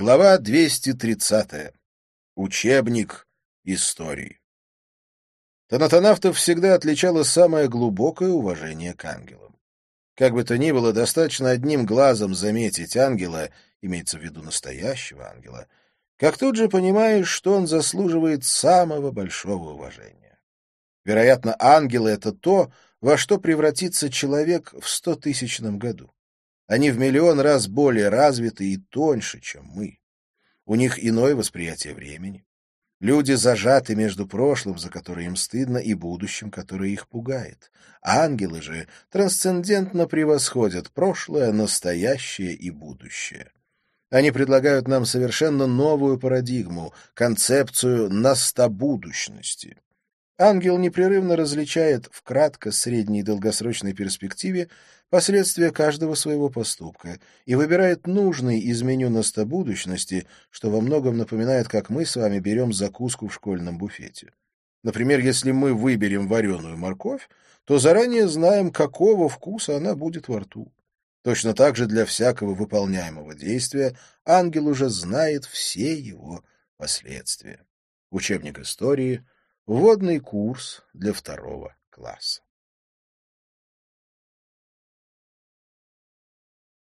Глава 230. Учебник истории. Танатонавтов всегда отличало самое глубокое уважение к ангелам. Как бы то ни было, достаточно одним глазом заметить ангела, имеется в виду настоящего ангела, как тут же понимаешь, что он заслуживает самого большого уважения. Вероятно, ангелы — это то, во что превратится человек в стотысячном году. Они в миллион раз более развиты и тоньше, чем мы. У них иное восприятие времени. Люди зажаты между прошлым, за которое им стыдно, и будущим, которое их пугает. Ангелы же трансцендентно превосходят прошлое, настоящее и будущее. Они предлагают нам совершенно новую парадигму, концепцию настобудущности. Ангел непрерывно различает в кратко, средней и долгосрочной перспективе последствия каждого своего поступка и выбирает нужный из меню настобудущности, что во многом напоминает, как мы с вами берем закуску в школьном буфете. Например, если мы выберем вареную морковь, то заранее знаем, какого вкуса она будет во рту. Точно так же для всякого выполняемого действия ангел уже знает все его последствия. Учебник истории — Вводный курс для второго класса.